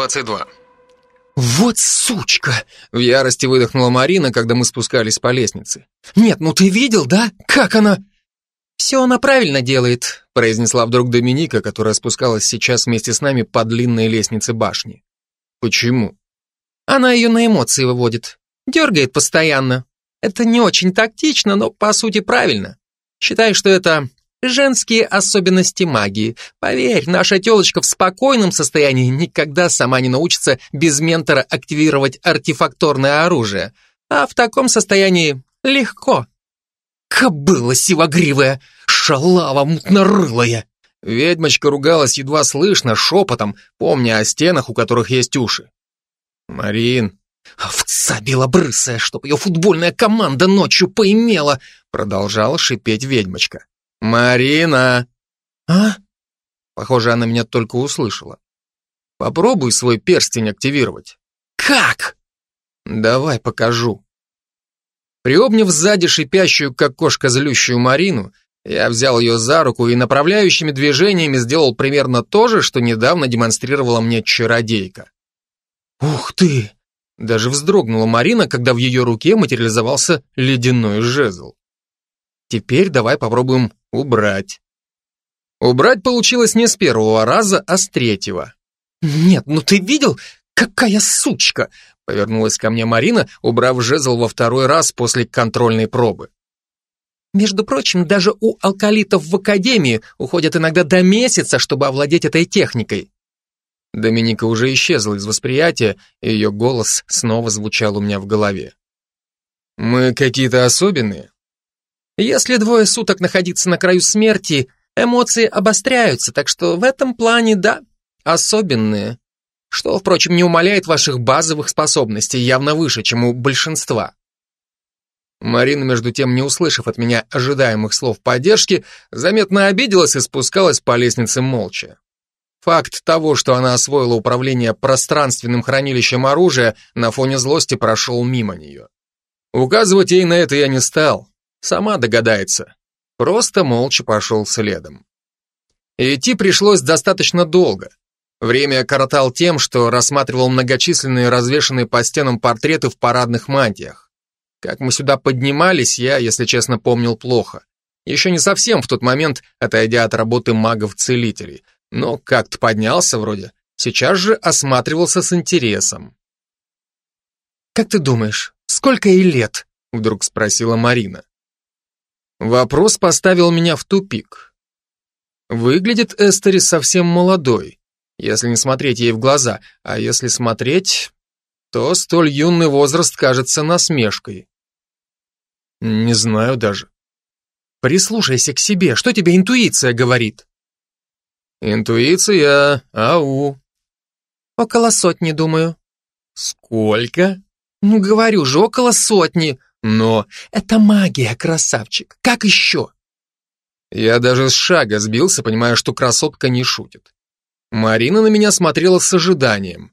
22. «Вот сучка!» — в ярости выдохнула Марина, когда мы спускались по лестнице. «Нет, ну ты видел, да? Как она...» «Все она правильно делает», — произнесла вдруг Доминика, которая спускалась сейчас вместе с нами по длинной лестнице башни. «Почему?» «Она ее на эмоции выводит. Дергает постоянно. Это не очень тактично, но по сути правильно. Считай, что это женские особенности магии. Поверь, наша телочка в спокойном состоянии никогда сама не научится без ментора активировать артефакторное оружие. А в таком состоянии легко. Кобыла сивогривая, шалава мутнорылая. Ведьмочка ругалась едва слышно, шепотом, помня о стенах, у которых есть уши. «Марин, «Овца белобрысая, чтоб ее футбольная команда ночью поимела!» Продолжала шипеть ведьмочка. «Марина!» «А?» Похоже, она меня только услышала. «Попробуй свой перстень активировать». «Как?» «Давай покажу». Приобняв сзади шипящую, как кошка злющую Марину, я взял ее за руку и направляющими движениями сделал примерно то же, что недавно демонстрировала мне чародейка. «Ух ты!» Даже вздрогнула Марина, когда в ее руке материализовался ледяной жезл. Теперь давай попробуем убрать. Убрать получилось не с первого раза, а с третьего. «Нет, ну ты видел, какая сучка!» Повернулась ко мне Марина, убрав жезл во второй раз после контрольной пробы. Между прочим, даже у алкалитов в академии уходят иногда до месяца, чтобы овладеть этой техникой. Доминика уже исчезла из восприятия, и ее голос снова звучал у меня в голове. «Мы какие-то особенные?» «Если двое суток находиться на краю смерти, эмоции обостряются, так что в этом плане, да, особенные. Что, впрочем, не умаляет ваших базовых способностей, явно выше, чем у большинства». Марина, между тем, не услышав от меня ожидаемых слов поддержки, заметно обиделась и спускалась по лестнице молча. Факт того, что она освоила управление пространственным хранилищем оружия, на фоне злости прошел мимо нее. Указывать ей на это я не стал. Сама догадается. Просто молча пошел следом. Идти пришлось достаточно долго. Время коротал тем, что рассматривал многочисленные развешанные по стенам портреты в парадных мантиях. Как мы сюда поднимались, я, если честно, помнил плохо. Еще не совсем в тот момент, отойдя от работы магов-целителей, но как-то поднялся вроде. Сейчас же осматривался с интересом. «Как ты думаешь, сколько ей лет?» Вдруг спросила Марина. Вопрос поставил меня в тупик. Выглядит Эстери совсем молодой, если не смотреть ей в глаза, а если смотреть, то столь юный возраст кажется насмешкой. Не знаю даже. Прислушайся к себе, что тебе интуиция говорит? Интуиция, ау. Около сотни, думаю. Сколько? Ну, говорю же, около сотни. Но это магия, красавчик. Как еще? Я даже с шага сбился, понимая, что красотка не шутит. Марина на меня смотрела с ожиданием.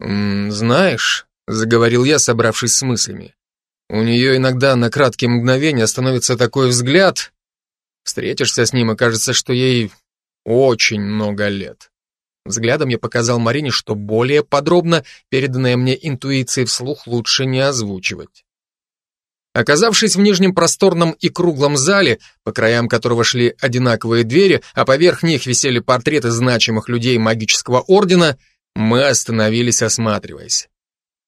«М -м, «Знаешь», — заговорил я, собравшись с мыслями, «у нее иногда на краткие мгновения становится такой взгляд. Встретишься с ним, и кажется, что ей очень много лет. Взглядом я показал Марине, что более подробно переданное мне интуицией вслух лучше не озвучивать. Оказавшись в нижнем просторном и круглом зале, по краям которого шли одинаковые двери, а поверх них висели портреты значимых людей магического ордена, мы остановились, осматриваясь.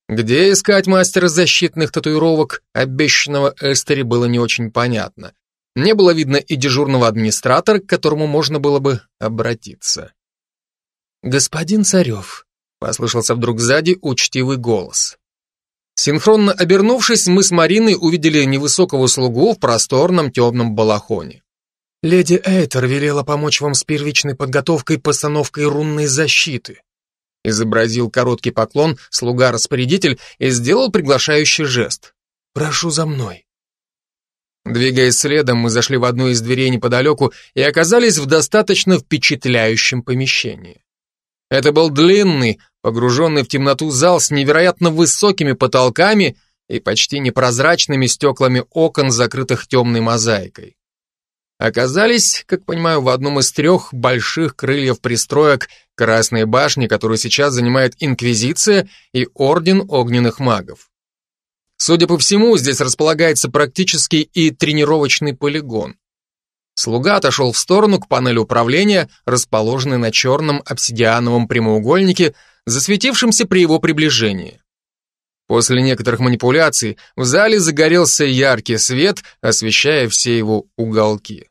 Где искать мастера защитных татуировок, обещанного Эстери, было не очень понятно. Не было видно и дежурного администратора, к которому можно было бы обратиться. «Господин Царев», — послышался вдруг сзади учтивый голос. Синхронно обернувшись, мы с Мариной увидели невысокого слугу в просторном темном балахоне. «Леди Эйтер велела помочь вам с первичной подготовкой и постановкой рунной защиты», изобразил короткий поклон слуга-распорядитель и сделал приглашающий жест. «Прошу за мной». Двигаясь следом, мы зашли в одну из дверей неподалеку и оказались в достаточно впечатляющем помещении. Это был длинный, погруженный в темноту зал с невероятно высокими потолками и почти непрозрачными стеклами окон, закрытых темной мозаикой. оказались, как понимаю, в одном из трех больших крыльев пристроек Красной башни, которую сейчас занимает Инквизиция и Орден Огненных Магов. Судя по всему, здесь располагается практически и тренировочный полигон. Слуга отошел в сторону к панели управления, расположенной на черном обсидиановом прямоугольнике, засветившемся при его приближении. После некоторых манипуляций в зале загорелся яркий свет, освещая все его уголки.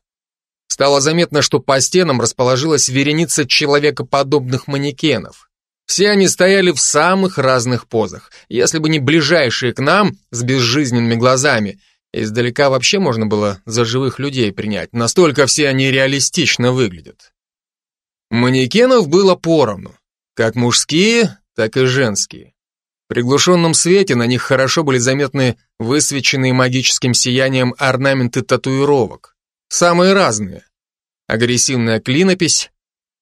Стало заметно, что по стенам расположилась вереница человекоподобных манекенов. Все они стояли в самых разных позах. Если бы не ближайшие к нам с безжизненными глазами, издалека вообще можно было за живых людей принять. Настолько все они реалистично выглядят. Манекенов было поровну. Как мужские, так и женские. В приглушенном свете на них хорошо были заметны высвеченные магическим сиянием орнаменты татуировок. Самые разные. Агрессивная клинопись,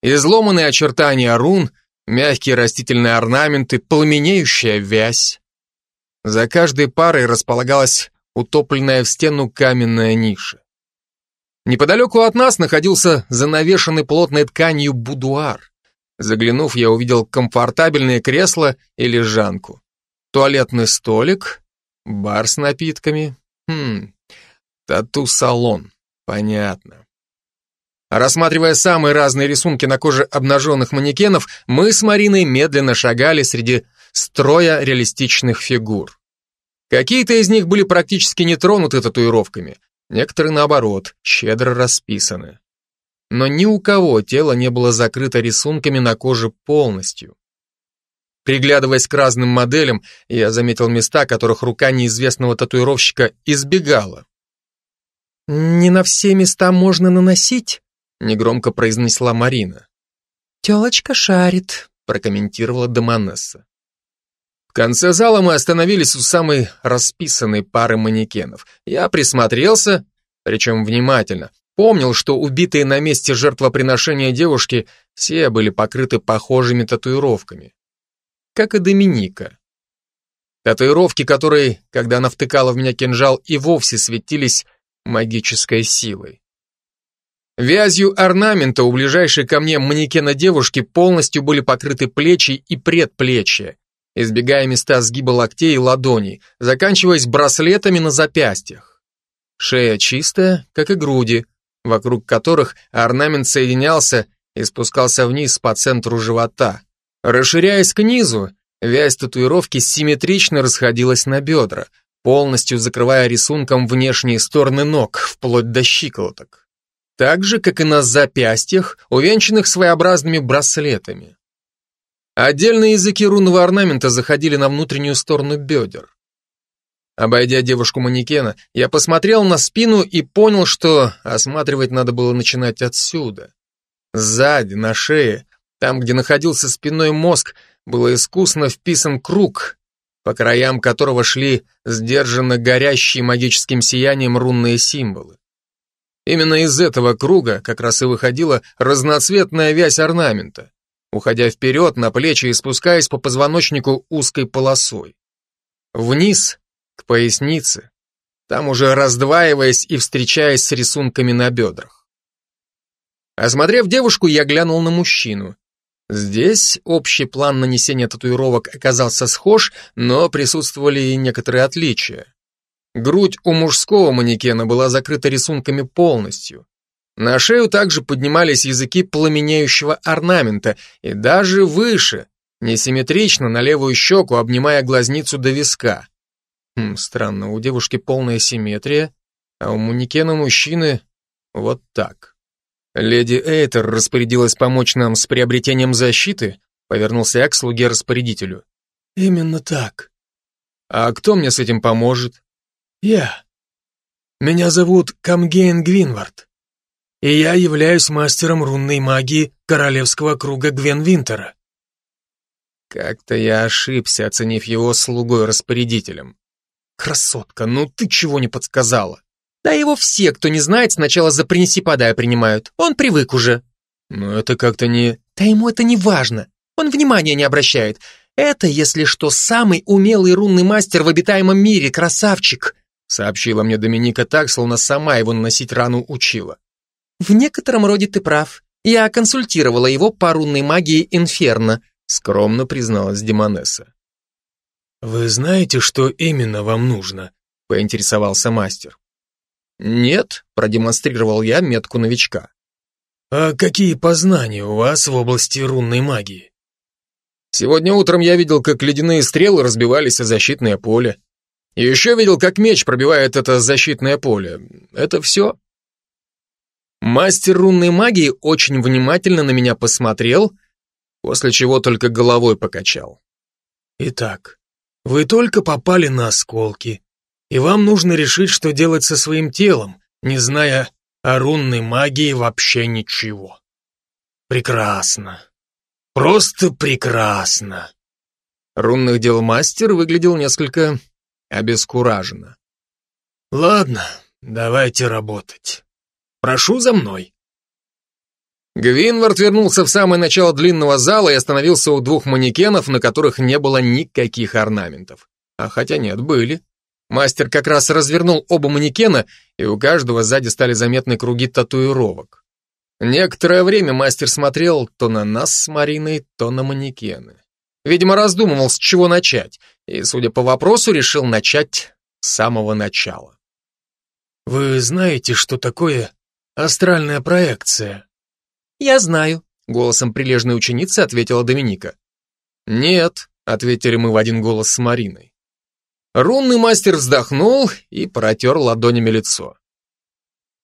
изломанные очертания рун, мягкие растительные орнаменты, пламенеющая вязь. За каждой парой располагалась утопленная в стену каменная ниша. Неподалеку от нас находился занавешенный плотной тканью будуар. Заглянув, я увидел комфортабельное кресло и лежанку. Туалетный столик, бар с напитками. Хм, тату-салон. Понятно. Рассматривая самые разные рисунки на коже обнаженных манекенов, мы с Мариной медленно шагали среди строя реалистичных фигур. Какие-то из них были практически не тронуты татуировками, некоторые, наоборот, щедро расписаны но ни у кого тело не было закрыто рисунками на коже полностью. Приглядываясь к разным моделям, я заметил места, которых рука неизвестного татуировщика избегала. «Не на все места можно наносить», — негромко произнесла Марина. «Телочка шарит», — прокомментировала Демонесса. В конце зала мы остановились у самой расписанной пары манекенов. Я присмотрелся, причем внимательно, Помнил, что убитые на месте жертвоприношения девушки все были покрыты похожими татуировками. Как и Доминика. Татуировки, которые, когда она втыкала в меня кинжал, и вовсе светились магической силой. Вязью орнамента у ближайшей ко мне манекена девушки полностью были покрыты плечи и предплечья, избегая места сгиба локтей и ладоней, заканчиваясь браслетами на запястьях. Шея чистая, как и груди, вокруг которых орнамент соединялся и спускался вниз по центру живота. Расширяясь к низу, вязь татуировки симметрично расходилась на бедра, полностью закрывая рисунком внешние стороны ног, вплоть до щиколоток. Так же, как и на запястьях, увенчанных своеобразными браслетами. Отдельные языки рунного орнамента заходили на внутреннюю сторону бедер. Обойдя девушку-манекена, я посмотрел на спину и понял, что осматривать надо было начинать отсюда. Сзади, на шее, там, где находился спинной мозг, было искусно вписан круг, по краям которого шли сдержанно горящие магическим сиянием рунные символы. Именно из этого круга как раз и выходила разноцветная вязь орнамента, уходя вперед на плечи и спускаясь по позвоночнику узкой полосой. Вниз к пояснице, там уже раздваиваясь и встречаясь с рисунками на бедрах. Осмотрев девушку, я глянул на мужчину. Здесь общий план нанесения татуировок оказался схож, но присутствовали и некоторые отличия. Грудь у мужского манекена была закрыта рисунками полностью. На шею также поднимались языки пламенеющего орнамента, и даже выше, несимметрично на левую щеку, обнимая глазницу до виска. Хм, странно, у девушки полная симметрия, а у манекена мужчины вот так. Леди Эйтер распорядилась помочь нам с приобретением защиты, повернулся я к слуге-распорядителю. Именно так. А кто мне с этим поможет? Я. Меня зовут Камгейн Гвинвард, и я являюсь мастером рунной магии королевского круга Гвенвинтера. Как-то я ошибся, оценив его слугой-распорядителем. Красотка, ну ты чего не подсказала? Да его все, кто не знает, сначала за принципадай принимают. Он привык уже. Но это как-то не... Да ему это не важно. Он внимания не обращает. Это, если что, самый умелый рунный мастер в обитаемом мире, красавчик. Сообщила мне Доминика так, словно сама его наносить рану учила. В некотором роде ты прав. Я консультировала его по рунной магии Инферно, скромно призналась Демонесса. «Вы знаете, что именно вам нужно?» — поинтересовался мастер. «Нет», — продемонстрировал я метку новичка. «А какие познания у вас в области рунной магии?» «Сегодня утром я видел, как ледяные стрелы разбивались о защитное поле. И еще видел, как меч пробивает это защитное поле. Это все». Мастер рунной магии очень внимательно на меня посмотрел, после чего только головой покачал. «Итак, вы только попали на осколки, и вам нужно решить, что делать со своим телом, не зная о рунной магии вообще ничего. Прекрасно. Просто прекрасно. Рунных дел мастер выглядел несколько обескураженно. Ладно, давайте работать. Прошу за мной. Гвинвард вернулся в самое начало длинного зала и остановился у двух манекенов, на которых не было никаких орнаментов. А хотя нет, были. Мастер как раз развернул оба манекена, и у каждого сзади стали заметны круги татуировок. Некоторое время мастер смотрел то на нас с Мариной, то на манекены. Видимо, раздумывал, с чего начать, и, судя по вопросу, решил начать с самого начала. «Вы знаете, что такое астральная проекция?» «Я знаю», — голосом прилежной ученицы ответила Доминика. «Нет», — ответили мы в один голос с Мариной. Рунный мастер вздохнул и протер ладонями лицо.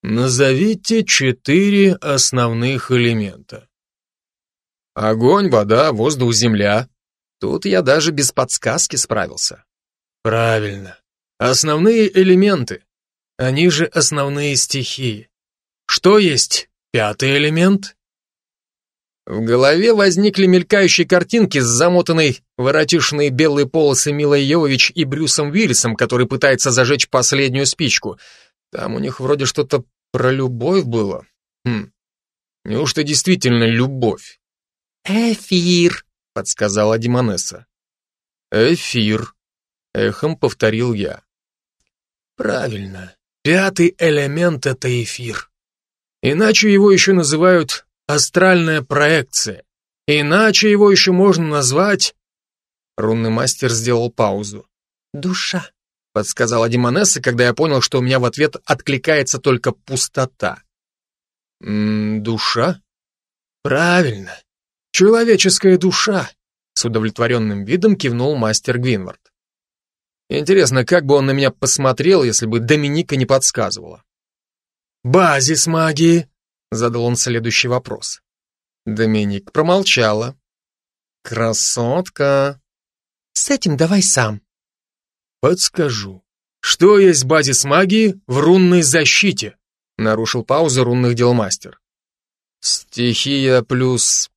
Назовите четыре основных элемента. Огонь, вода, воздух, земля. Тут я даже без подсказки справился. Правильно. Основные элементы. Они же основные стихии. Что есть пятый элемент? В голове возникли мелькающие картинки с замотанной воротишной белые полосы Милой Йовович и Брюсом Уиллисом, который пытается зажечь последнюю спичку. Там у них вроде что-то про любовь было. Хм. Неужто действительно любовь? «Эфир», — подсказала Димонесса. «Эфир», — эхом повторил я. «Правильно. Пятый элемент — это эфир. Иначе его еще называют астральная проекция. Иначе его еще можно назвать... Рунный мастер сделал паузу. «Душа», — подсказала Димонесса, когда я понял, что у меня в ответ откликается только пустота. «М -м, «Душа?» «Правильно. Человеческая душа», — с удовлетворенным видом кивнул мастер Гвинвард. Интересно, как бы он на меня посмотрел, если бы Доминика не подсказывала. «Базис магии», Задал он следующий вопрос. Доминик промолчала. Красотка. С этим давай сам. Подскажу. Что есть базис магии в рунной защите? Нарушил паузу рунных дел мастер. Стихия плюс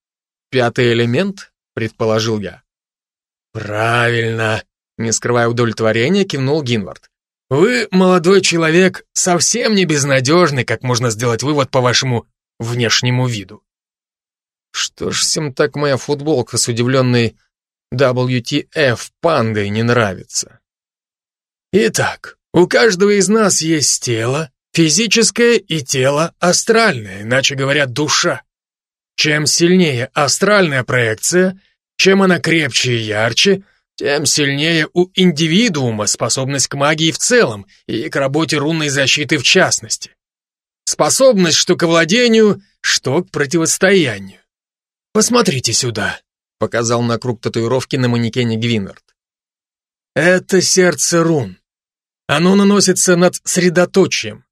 пятый элемент, предположил я. Правильно, не скрывая удовлетворения, кивнул Гинвард. Вы, молодой человек, совсем не безнадежный, как можно сделать вывод по вашему внешнему виду. Что ж всем так моя футболка с удивленной WTF пандой не нравится? Итак, у каждого из нас есть тело, физическое и тело астральное, иначе говоря, душа. Чем сильнее астральная проекция, чем она крепче и ярче, тем сильнее у индивидуума способность к магии в целом и к работе рунной защиты в частности. Способность что к владению, что к противостоянию. Посмотрите сюда, показал на круг татуировки на манекене Гвинард. Это сердце рун. Оно наносится над средоточием,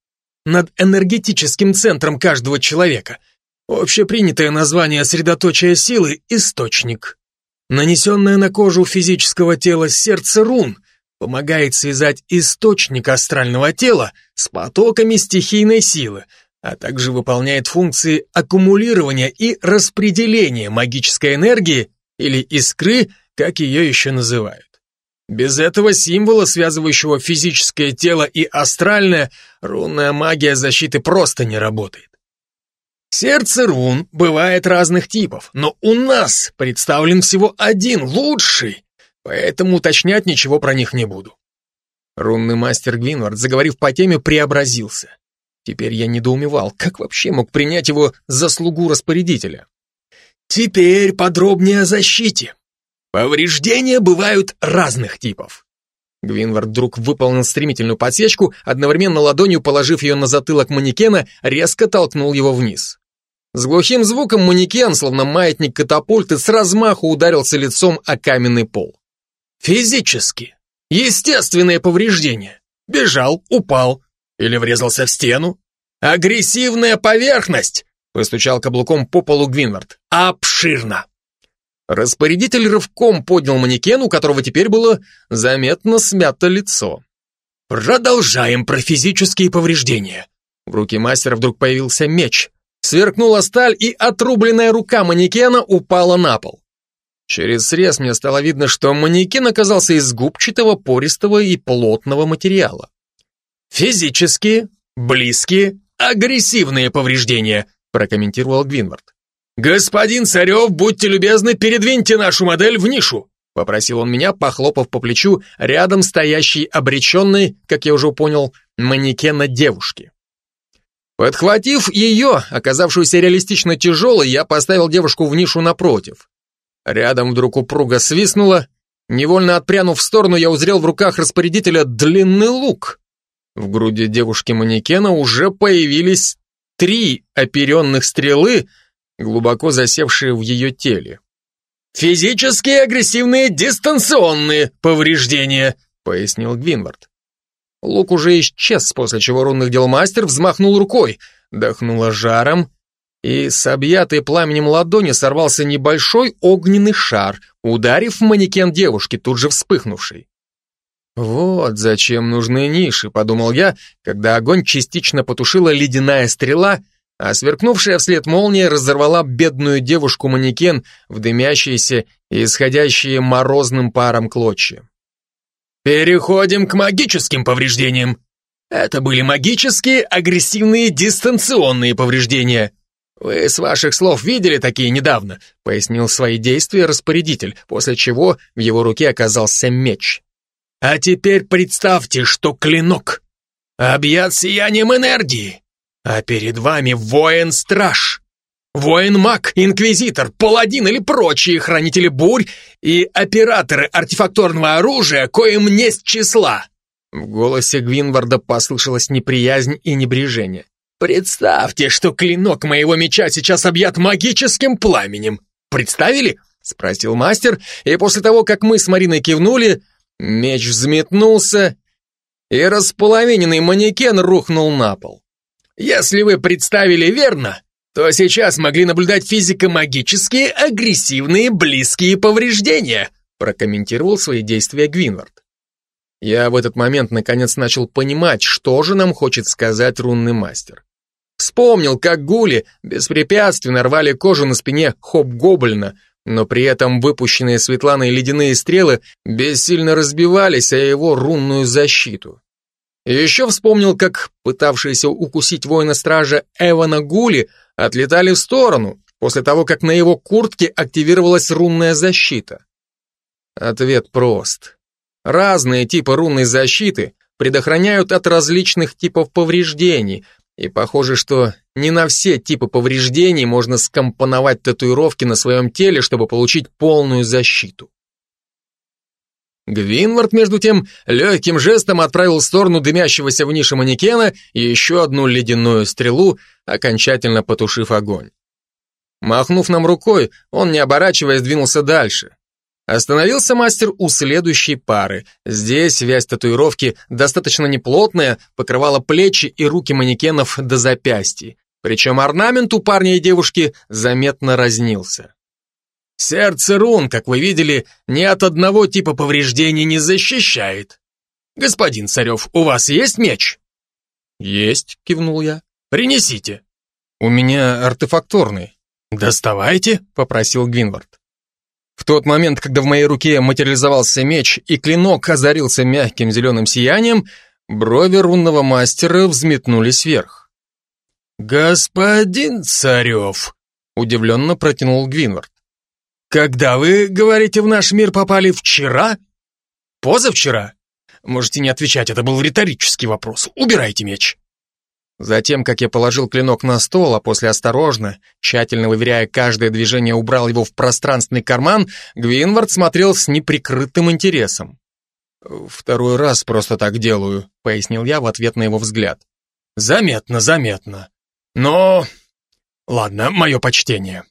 над энергетическим центром каждого человека. Общепринятое название средоточия силы – источник. Нанесенное на кожу физического тела сердце рун помогает связать источник астрального тела с потоками стихийной силы, а также выполняет функции аккумулирования и распределения магической энергии или искры, как ее еще называют. Без этого символа, связывающего физическое тело и астральное, рунная магия защиты просто не работает. Сердце рун бывает разных типов, но у нас представлен всего один, лучший, поэтому уточнять ничего про них не буду. Рунный мастер Гвинвард, заговорив по теме, преобразился. Теперь я недоумевал, как вообще мог принять его за слугу распорядителя. Теперь подробнее о защите. Повреждения бывают разных типов. Гвинвард вдруг выполнил стремительную подсечку, одновременно ладонью положив ее на затылок манекена, резко толкнул его вниз. С глухим звуком манекен, словно маятник катапульты, с размаху ударился лицом о каменный пол. Физически. Естественное повреждение. Бежал, упал или врезался в стену. Агрессивная поверхность, постучал каблуком по полу Гвинвард. Обширно. Распорядитель рывком поднял манекен, у которого теперь было заметно смято лицо. Продолжаем про физические повреждения. В руке мастера вдруг появился меч. Сверкнула сталь, и отрубленная рука манекена упала на пол. Через срез мне стало видно, что манекен оказался из губчатого, пористого и плотного материала. «Физические, близкие, агрессивные повреждения», прокомментировал Гвинвард. «Господин Царев, будьте любезны, передвиньте нашу модель в нишу», попросил он меня, похлопав по плечу рядом стоящей обреченной, как я уже понял, манекена девушки. Подхватив ее, оказавшуюся реалистично тяжелой, я поставил девушку в нишу напротив. Рядом вдруг упруго свистнуло. Невольно отпрянув в сторону, я узрел в руках распорядителя длинный лук. В груди девушки-манекена уже появились три оперенных стрелы, глубоко засевшие в ее теле. «Физические агрессивные дистанционные повреждения», пояснил Гвинвард. Лук уже исчез, после чего рунных дел мастер взмахнул рукой, дохнуло жаром, и с объятой пламенем ладони сорвался небольшой огненный шар, ударив манекен девушки, тут же вспыхнувший. «Вот зачем нужны ниши», — подумал я, когда огонь частично потушила ледяная стрела, а сверкнувшая вслед молния разорвала бедную девушку-манекен в дымящиеся и исходящие морозным паром клочья. Переходим к магическим повреждениям. Это были магические, агрессивные, дистанционные повреждения. Вы с ваших слов видели такие недавно, пояснил свои действия распорядитель, после чего в его руке оказался меч. А теперь представьте, что клинок объят сиянием энергии, а перед вами воин-страж. Воин-маг, инквизитор, паладин или прочие хранители бурь и операторы артефакторного оружия, коим несть числа. В голосе Гвинварда послышалась неприязнь и небрежение. Представьте, что клинок моего меча сейчас объят магическим пламенем. Представили? Спросил мастер, и после того, как мы с Мариной кивнули, меч взметнулся, и располовиненный манекен рухнул на пол. Если вы представили верно, то сейчас могли наблюдать физико-магические, агрессивные, близкие повреждения, прокомментировал свои действия Гвинвард. Я в этот момент наконец начал понимать, что же нам хочет сказать рунный мастер. Вспомнил, как гули беспрепятственно рвали кожу на спине хоп-гоблина, но при этом выпущенные Светланой ледяные стрелы бессильно разбивались о его рунную защиту. Еще вспомнил, как пытавшиеся укусить воина-стража Эвана Гули отлетали в сторону, после того, как на его куртке активировалась рунная защита. Ответ прост. Разные типы рунной защиты предохраняют от различных типов повреждений, и похоже, что не на все типы повреждений можно скомпоновать татуировки на своем теле, чтобы получить полную защиту. Гвинвард, между тем, легким жестом отправил в сторону дымящегося в нише манекена еще одну ледяную стрелу, окончательно потушив огонь. Махнув нам рукой, он, не оборачиваясь, двинулся дальше. Остановился мастер у следующей пары. Здесь вязь татуировки достаточно неплотная, покрывала плечи и руки манекенов до запястья. Причем орнамент у парня и девушки заметно разнился. Сердце рун, как вы видели, ни от одного типа повреждений не защищает. Господин Царев, у вас есть меч? Есть, кивнул я. Принесите. У меня артефакторный. Доставайте, попросил Гвинвард. В тот момент, когда в моей руке материализовался меч и клинок озарился мягким зеленым сиянием, брови рунного мастера взметнулись вверх. «Господин Царев!» — удивленно протянул Гвинвард. Когда вы, говорите, в наш мир попали вчера? Позавчера? Можете не отвечать, это был риторический вопрос. Убирайте меч. Затем, как я положил клинок на стол, а после осторожно, тщательно выверяя каждое движение, убрал его в пространственный карман, Гвинвард смотрел с неприкрытым интересом. «Второй раз просто так делаю», — пояснил я в ответ на его взгляд. «Заметно, заметно. Но... Ладно, мое почтение».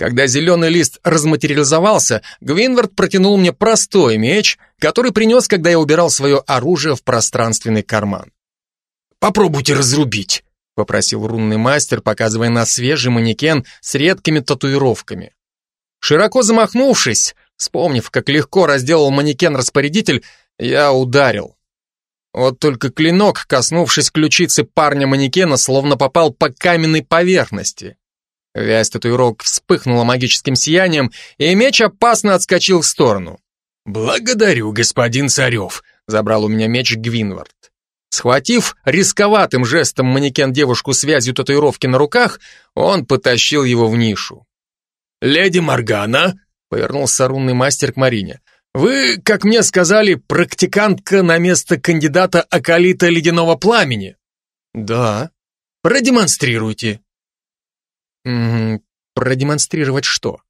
Когда зеленый лист разматериализовался, Гвинвард протянул мне простой меч, который принес, когда я убирал свое оружие в пространственный карман. «Попробуйте разрубить», — попросил рунный мастер, показывая на свежий манекен с редкими татуировками. Широко замахнувшись, вспомнив, как легко разделал манекен распорядитель, я ударил. Вот только клинок, коснувшись ключицы парня-манекена, словно попал по каменной поверхности. Вязь татуировок вспыхнула магическим сиянием, и меч опасно отскочил в сторону. «Благодарю, господин Царев», — забрал у меня меч Гвинвард. Схватив рисковатым жестом манекен девушку связью татуировки на руках, он потащил его в нишу. «Леди Моргана», — повернулся рунный мастер к Марине, «вы, как мне сказали, практикантка на место кандидата Акалита Ледяного Пламени?» «Да». «Продемонстрируйте». М продемонстрировать что?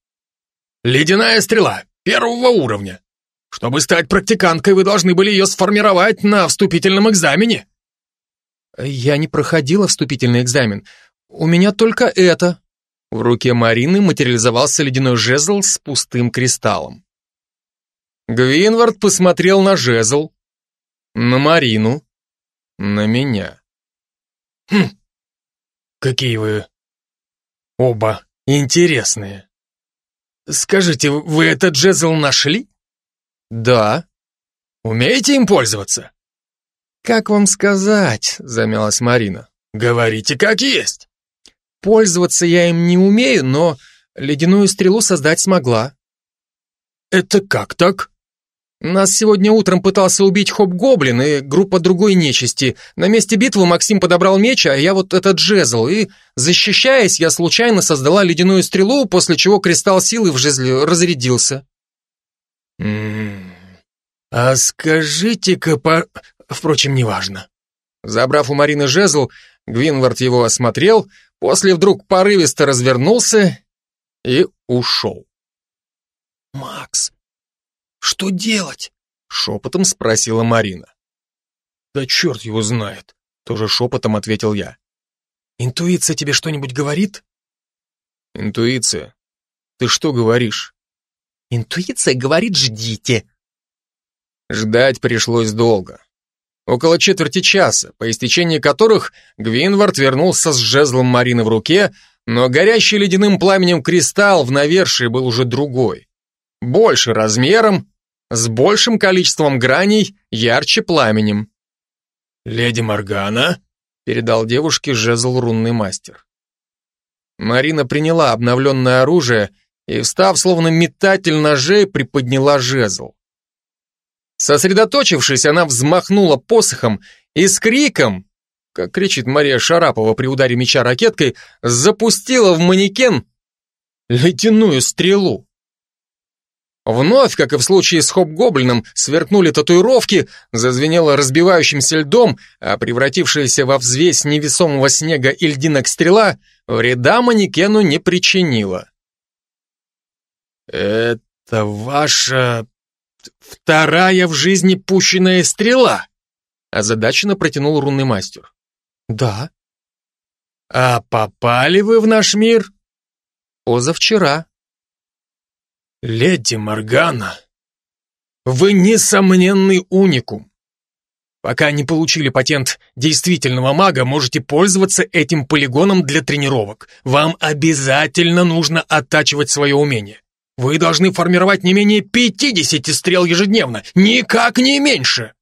Ледяная стрела, первого уровня. Чтобы стать практиканткой, вы должны были ее сформировать на вступительном экзамене. Я не проходила вступительный экзамен. У меня только это. В руке Марины материализовался ледяной жезл с пустым кристаллом. Гвинвард посмотрел на жезл, на Марину, на меня. Хм, какие вы Оба интересные. Скажите, вы этот джезл нашли? Да. Умеете им пользоваться? Как вам сказать, замялась Марина. Говорите как есть. Пользоваться я им не умею, но ледяную стрелу создать смогла. Это как так? Нас сегодня утром пытался убить Хоп-Гоблин и группа другой нечисти. На месте битвы Максим подобрал меч, а я вот этот жезл. И, защищаясь, я случайно создала ледяную стрелу, после чего кристалл силы в жезле разрядился. М -м а скажите-ка по... Впрочем, неважно. Забрав у Марины жезл, Гвинвард его осмотрел, после вдруг порывисто развернулся и ушел. «Макс, что делать? Шепотом спросила Марина. Да черт его знает, тоже шепотом ответил я. Интуиция тебе что-нибудь говорит? Интуиция? Ты что говоришь? Интуиция говорит «ждите». Ждать пришлось долго. Около четверти часа, по истечении которых Гвинвард вернулся с жезлом Марины в руке, но горящий ледяным пламенем кристалл в навершии был уже другой. Больше размером с большим количеством граней, ярче пламенем. «Леди Моргана?» — передал девушке жезл рунный мастер. Марина приняла обновленное оружие и, встав словно метатель ножей, приподняла жезл. Сосредоточившись, она взмахнула посохом и с криком, как кричит Мария Шарапова при ударе меча ракеткой, запустила в манекен ледяную стрелу. Вновь, как и в случае с Хоп-Гоблином, сверкнули татуировки, зазвенело разбивающимся льдом, а превратившаяся во взвесь невесомого снега и льдинок стрела вреда манекену не причинила. «Это ваша вторая в жизни пущенная стрела?» озадаченно протянул рунный мастер. «Да». «А попали вы в наш мир?» «Позавчера», «Леди Моргана, вы несомненный уникум. Пока не получили патент действительного мага, можете пользоваться этим полигоном для тренировок. Вам обязательно нужно оттачивать свое умение. Вы должны формировать не менее 50 стрел ежедневно, никак не меньше.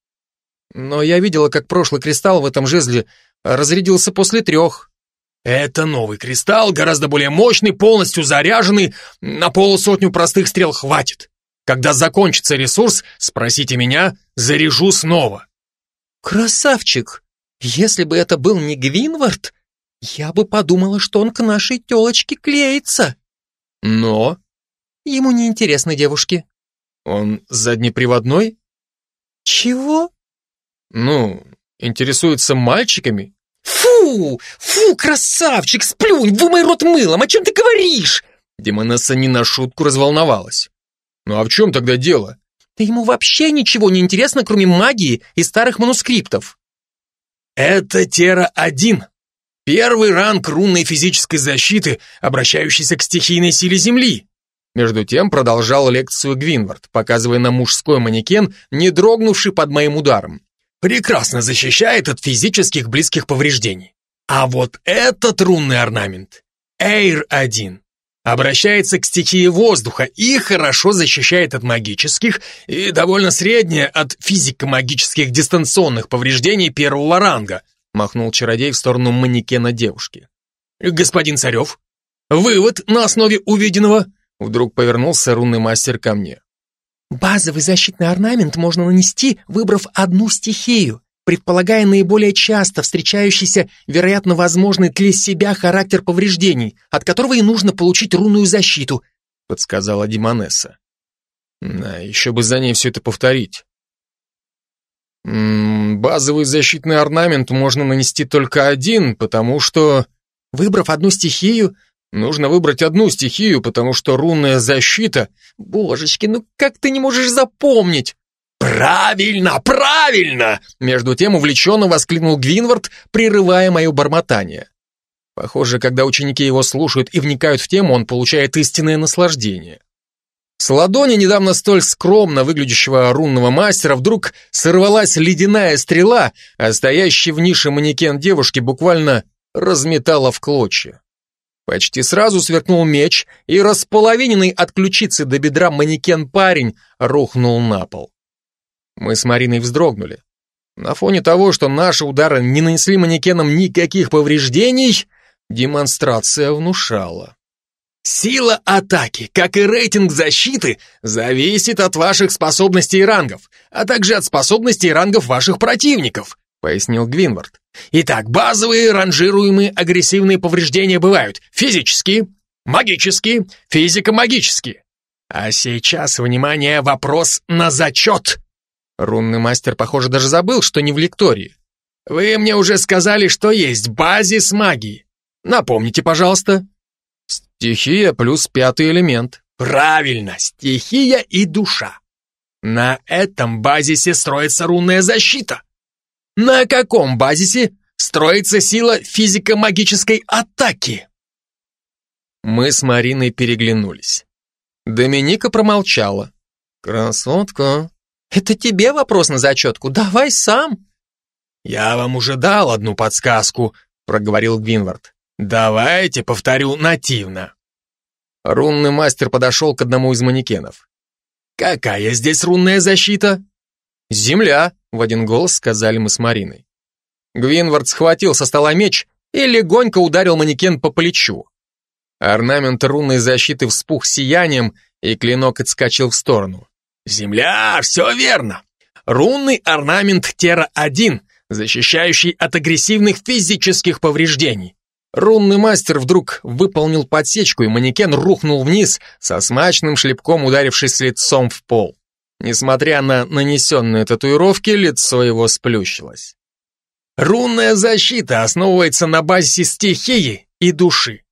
Но я видела, как прошлый кристалл в этом жезле разрядился после трех. Это новый кристалл, гораздо более мощный, полностью заряженный, на полусотню простых стрел хватит. Когда закончится ресурс, спросите меня, заряжу снова. Красавчик! Если бы это был не Гвинвард, я бы подумала, что он к нашей телочке клеится. Но... Ему не интересны девушки. Он заднеприводной? Чего? Ну, интересуется мальчиками Фу! Фу, красавчик, сплюнь, вымой рот мылом, о чем ты говоришь? Демонесса не на шутку разволновалась. Ну а в чем тогда дело? Да ему вообще ничего не интересно, кроме магии и старых манускриптов. Это Тера-1. Первый ранг рунной физической защиты, обращающийся к стихийной силе Земли. Между тем продолжал лекцию Гвинвард, показывая на мужской манекен, не дрогнувший под моим ударом. Прекрасно защищает от физических близких повреждений. А вот этот рунный орнамент, Эйр-1, обращается к стихии воздуха и хорошо защищает от магических и довольно среднее от физико-магических дистанционных повреждений первого ранга, махнул чародей в сторону манекена девушки. Господин Царев, вывод на основе увиденного? Вдруг повернулся рунный мастер ко мне. Базовый защитный орнамент можно нанести, выбрав одну стихию, предполагая наиболее часто встречающийся, вероятно, возможный для себя характер повреждений, от которого и нужно получить рунную защиту, подсказала Димонесса. Да, еще бы за ней все это повторить. М -м, базовый защитный орнамент можно нанести только один, потому что... Выбрав одну стихию, Нужно выбрать одну стихию, потому что рунная защита... Божечки, ну как ты не можешь запомнить? «Правильно, правильно!» Между тем увлеченно воскликнул Гвинвард, прерывая мое бормотание. Похоже, когда ученики его слушают и вникают в тему, он получает истинное наслаждение. С ладони недавно столь скромно выглядящего рунного мастера вдруг сорвалась ледяная стрела, а стоящий в нише манекен девушки буквально разметала в клочья. Почти сразу сверкнул меч, и располовиненный от ключицы до бедра манекен-парень рухнул на пол. Мы с Мариной вздрогнули. На фоне того, что наши удары не нанесли манекенам никаких повреждений, демонстрация внушала. Сила атаки, как и рейтинг защиты, зависит от ваших способностей и рангов, а также от способностей и рангов ваших противников, пояснил Гвинвард. Итак, базовые ранжируемые агрессивные повреждения бывают физические, магические, физико-магические. А сейчас, внимание, вопрос на зачет. Рунный мастер, похоже, даже забыл, что не в лектории. Вы мне уже сказали, что есть базис магии. Напомните, пожалуйста. Стихия плюс пятый элемент. Правильно, стихия и душа. На этом базисе строится рунная защита. На каком базисе строится сила физико-магической атаки? Мы с Мариной переглянулись. Доминика промолчала. «Красотка, это тебе вопрос на зачетку, давай сам». «Я вам уже дал одну подсказку», — проговорил Гвинвард. «Давайте повторю нативно». Рунный мастер подошел к одному из манекенов. «Какая здесь рунная защита?» «Земля», — в один голос сказали мы с Мариной. Гвинвард схватил со стола меч и легонько ударил манекен по плечу. Орнамент рунной защиты вспух сиянием, и клинок отскочил в сторону. «Земля, все верно! Рунный орнамент Тера-1, защищающий от агрессивных физических повреждений. Рунный мастер вдруг выполнил подсечку, и манекен рухнул вниз, со смачным шлепком ударившись лицом в пол. Несмотря на нанесенные татуировки, лицо его сплющилось. Рунная защита основывается на базе стихии и души.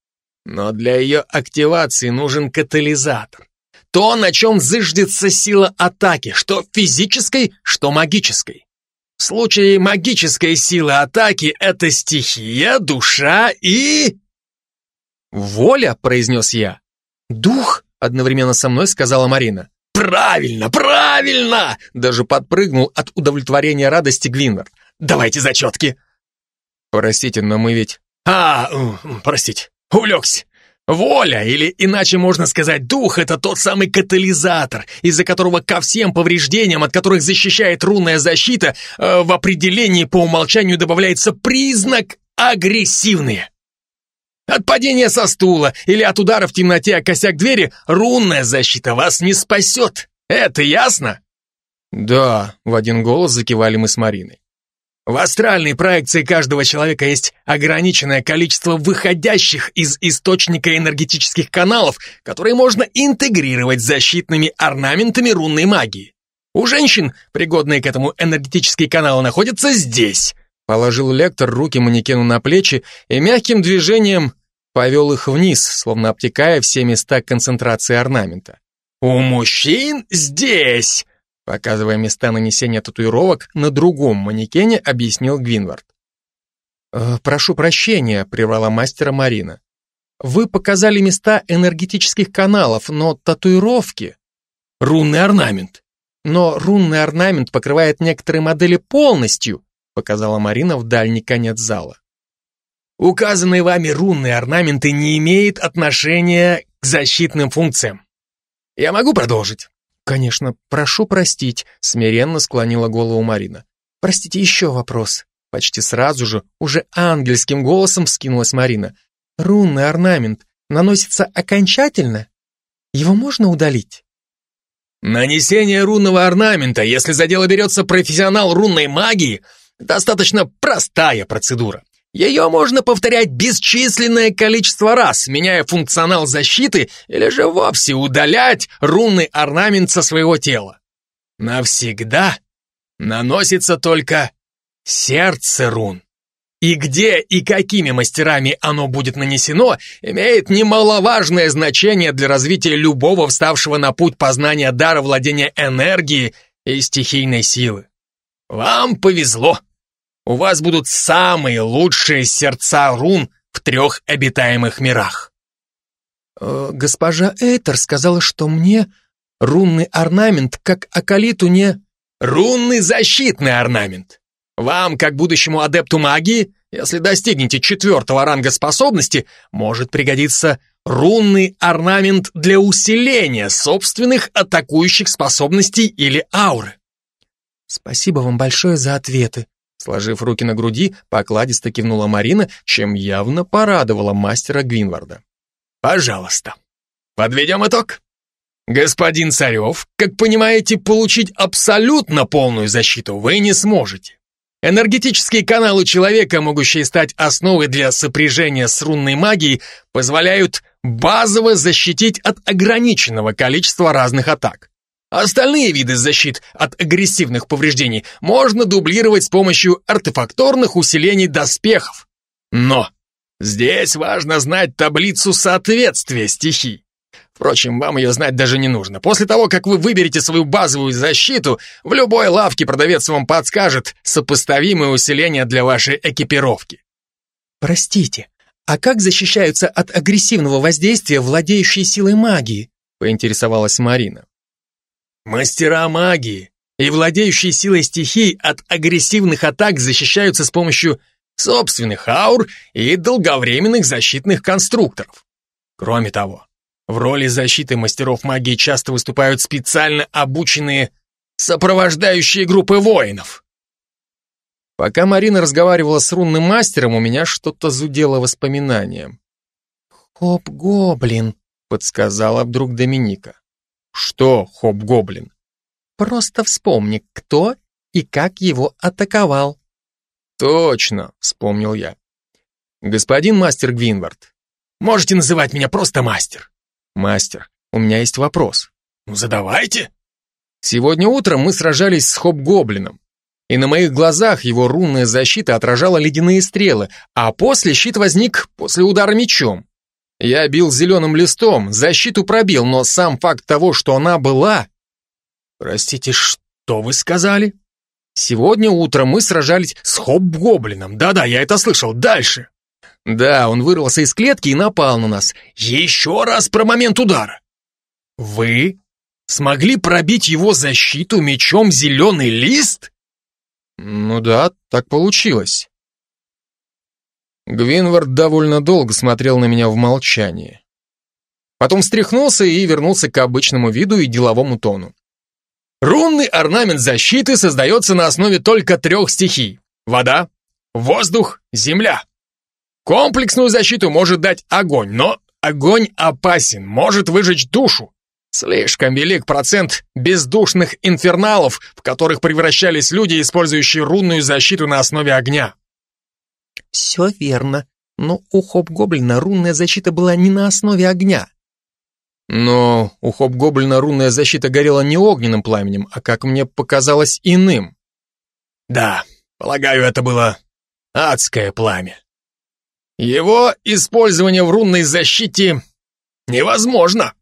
Но для ее активации нужен катализатор. То, на чем зыждется сила атаки, что физической, что магической. В случае магической силы атаки это стихия, душа и... «Воля», — произнес я. «Дух», — одновременно со мной сказала Марина. «Правильно, правильно!» Даже подпрыгнул от удовлетворения радости Гвинвард. «Давайте зачетки!» «Простите, но мы ведь...» «А, простите, увлекся. Воля, или иначе можно сказать, дух — это тот самый катализатор, из-за которого ко всем повреждениям, от которых защищает рунная защита, э, в определении по умолчанию добавляется признак «агрессивные». От падения со стула или от удара в темноте о косяк двери рунная защита вас не спасет. Это ясно? Да, в один голос закивали мы с Мариной. В астральной проекции каждого человека есть ограниченное количество выходящих из источника энергетических каналов, которые можно интегрировать защитными орнаментами рунной магии. У женщин, пригодные к этому энергетические каналы, находятся здесь. Положил лектор руки манекену на плечи и мягким движением повел их вниз, словно обтекая все места концентрации орнамента. «У мужчин здесь!» Показывая места нанесения татуировок на другом манекене, объяснил Гвинвард. «Э, «Прошу прощения», — прервала мастера Марина. «Вы показали места энергетических каналов, но татуировки...» «Рунный орнамент». «Но рунный орнамент покрывает некоторые модели полностью», показала Марина в дальний конец зала. Указанные вами рунные орнаменты не имеют отношения к защитным функциям. Я могу продолжить? Конечно, прошу простить, смиренно склонила голову Марина. Простите, еще вопрос. Почти сразу же, уже ангельским голосом скинулась Марина. Рунный орнамент наносится окончательно? Его можно удалить? Нанесение рунного орнамента, если за дело берется профессионал рунной магии, достаточно простая процедура. Ее можно повторять бесчисленное количество раз, меняя функционал защиты или же вовсе удалять рунный орнамент со своего тела. Навсегда наносится только сердце рун. И где и какими мастерами оно будет нанесено, имеет немаловажное значение для развития любого вставшего на путь познания дара владения энергией и стихийной силы. Вам повезло. У вас будут самые лучшие сердца рун в трех обитаемых мирах. Э, госпожа Эйтер сказала, что мне рунный орнамент, как Акалиту, не... Рунный защитный орнамент. Вам, как будущему адепту магии, если достигнете четвертого ранга способности, может пригодиться рунный орнамент для усиления собственных атакующих способностей или ауры. Спасибо вам большое за ответы, Сложив руки на груди, покладисто кивнула Марина, чем явно порадовала мастера Гвинварда. «Пожалуйста. Подведем итог. Господин Царев, как понимаете, получить абсолютно полную защиту вы не сможете. Энергетические каналы человека, могущие стать основой для сопряжения с рунной магией, позволяют базово защитить от ограниченного количества разных атак. Остальные виды защит от агрессивных повреждений можно дублировать с помощью артефакторных усилений доспехов. Но здесь важно знать таблицу соответствия стихий. Впрочем, вам ее знать даже не нужно. После того, как вы выберете свою базовую защиту, в любой лавке продавец вам подскажет сопоставимые усиления для вашей экипировки. Простите, а как защищаются от агрессивного воздействия владеющие силой магии? Поинтересовалась Марина. Мастера магии и владеющие силой стихий от агрессивных атак защищаются с помощью собственных аур и долговременных защитных конструкторов. Кроме того, в роли защиты мастеров магии часто выступают специально обученные сопровождающие группы воинов. Пока Марина разговаривала с рунным мастером, у меня что-то зудело воспоминанием. «Хоп-гоблин», — подсказала вдруг Доминика. Что, Хоп-Гоблин? Просто вспомни, кто и как его атаковал. Точно, вспомнил я. Господин мастер Гвинвард, можете называть меня просто мастер. Мастер, у меня есть вопрос. Ну, задавайте. Сегодня утром мы сражались с Хоп-Гоблином, и на моих глазах его рунная защита отражала ледяные стрелы, а после щит возник после удара мечом. Я бил зеленым листом, защиту пробил, но сам факт того, что она была... Простите, что вы сказали? Сегодня утром мы сражались с Хоб-гоблином. Да-да, я это слышал. Дальше. Да, он вырвался из клетки и напал на нас. Еще раз про момент удара. Вы смогли пробить его защиту мечом зеленый лист? Ну да, так получилось. Гвинвард довольно долго смотрел на меня в молчании. Потом встряхнулся и вернулся к обычному виду и деловому тону. Рунный орнамент защиты создается на основе только трех стихий. Вода, воздух, земля. Комплексную защиту может дать огонь, но огонь опасен, может выжечь душу. Слишком велик процент бездушных инферналов, в которых превращались люди, использующие рунную защиту на основе огня. Все верно, но у Хоп-Гоблина рунная защита была не на основе огня. Но у Хоп-Гоблина рунная защита горела не огненным пламенем, а, как мне показалось, иным. Да, полагаю, это было адское пламя. Его использование в рунной защите невозможно.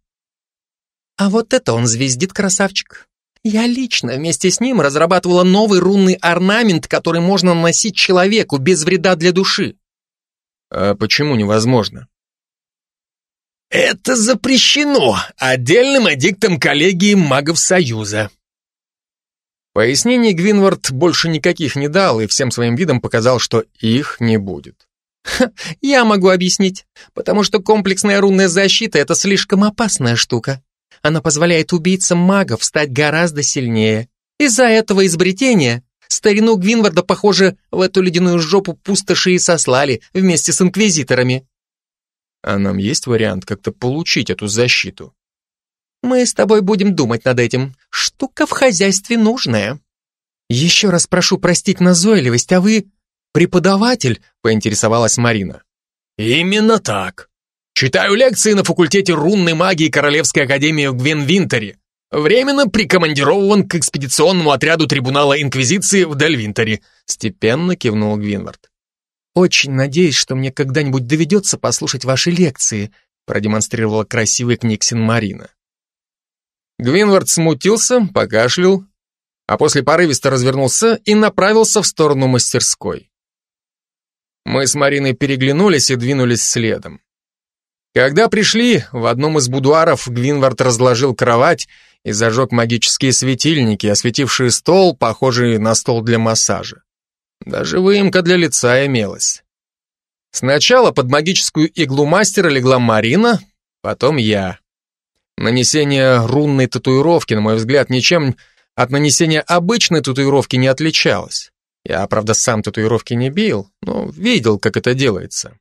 А вот это он звездит, красавчик. Я лично вместе с ним разрабатывала новый рунный орнамент, который можно носить человеку без вреда для души. А почему невозможно? Это запрещено отдельным эдиктом коллегии магов Союза. Пояснений Гвинвард больше никаких не дал и всем своим видом показал, что их не будет. Ха, я могу объяснить, потому что комплексная рунная защита — это слишком опасная штука. Она позволяет убийцам магов стать гораздо сильнее. Из-за этого изобретения старину Гвинварда, похоже, в эту ледяную жопу пустоши и сослали вместе с инквизиторами. А нам есть вариант как-то получить эту защиту? Мы с тобой будем думать над этим. Штука в хозяйстве нужная. Еще раз прошу простить назойливость, а вы преподаватель? Поинтересовалась Марина. Именно так. Читаю лекции на факультете рунной магии Королевской академии в Гвенвинтере. Временно прикомандирован к экспедиционному отряду трибунала Инквизиции в Дельвинтере. Степенно кивнул Гвинвард. «Очень надеюсь, что мне когда-нибудь доведется послушать ваши лекции», продемонстрировала красивый книгсин Марина. Гвинвард смутился, покашлял, а после порывисто развернулся и направился в сторону мастерской. Мы с Мариной переглянулись и двинулись следом. Когда пришли, в одном из будуаров Гвинвард разложил кровать и зажег магические светильники, осветившие стол, похожий на стол для массажа. Даже выемка для лица имелась. Сначала под магическую иглу мастера легла Марина, потом я. Нанесение рунной татуировки, на мой взгляд, ничем от нанесения обычной татуировки не отличалось. Я, правда, сам татуировки не бил, но видел, как это делается.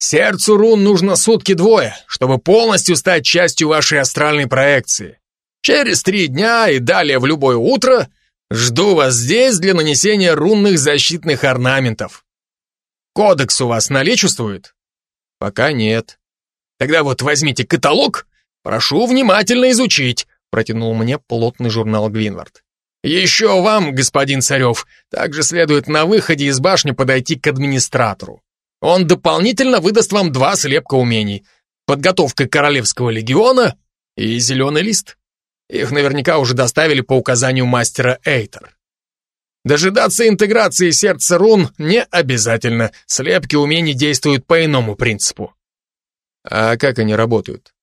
Сердцу рун нужно сутки двое, чтобы полностью стать частью вашей астральной проекции. Через три дня и далее в любое утро жду вас здесь для нанесения рунных защитных орнаментов. Кодекс у вас наличествует? Пока нет. Тогда вот возьмите каталог «Прошу внимательно изучить», — протянул мне плотный журнал Гвинвард. «Еще вам, господин Царев, также следует на выходе из башни подойти к администратору. Он дополнительно выдаст вам два слепка умений. Подготовка Королевского легиона и зеленый лист. Их наверняка уже доставили по указанию мастера Эйтер. Дожидаться интеграции сердца рун не обязательно. Слепки умений действуют по иному принципу. А как они работают?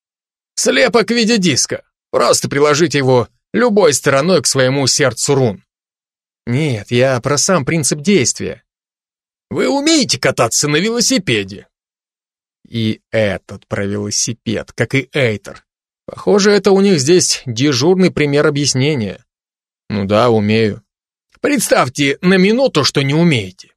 Слепок в виде диска. Просто приложите его любой стороной к своему сердцу рун. Нет, я про сам принцип действия. Вы умеете кататься на велосипеде? И этот про велосипед, как и Эйтер. Похоже, это у них здесь дежурный пример объяснения. Ну да, умею. Представьте на минуту, что не умеете.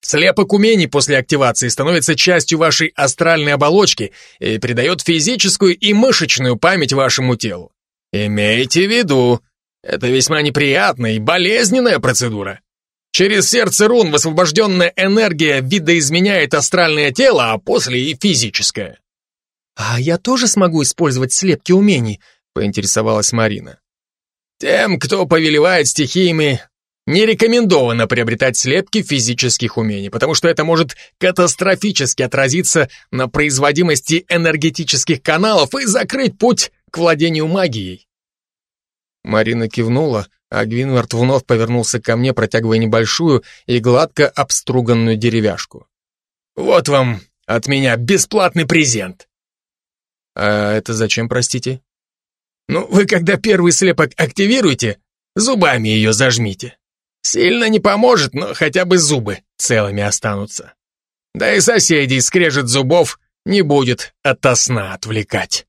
Слепок умений после активации становится частью вашей астральной оболочки и придает физическую и мышечную память вашему телу. Имейте в виду, это весьма неприятная и болезненная процедура. Через сердце рун высвобожденная энергия видоизменяет астральное тело, а после и физическое. «А я тоже смогу использовать слепки умений?» — поинтересовалась Марина. «Тем, кто повелевает стихиями, не рекомендовано приобретать слепки физических умений, потому что это может катастрофически отразиться на производимости энергетических каналов и закрыть путь к владению магией. Марина кивнула, а Гвинвард вновь повернулся ко мне, протягивая небольшую и гладко обструганную деревяшку. «Вот вам от меня бесплатный презент!» «А это зачем, простите?» «Ну, вы когда первый слепок активируете, зубами ее зажмите. Сильно не поможет, но хотя бы зубы целыми останутся. Да и соседей скрежет зубов не будет от сна отвлекать.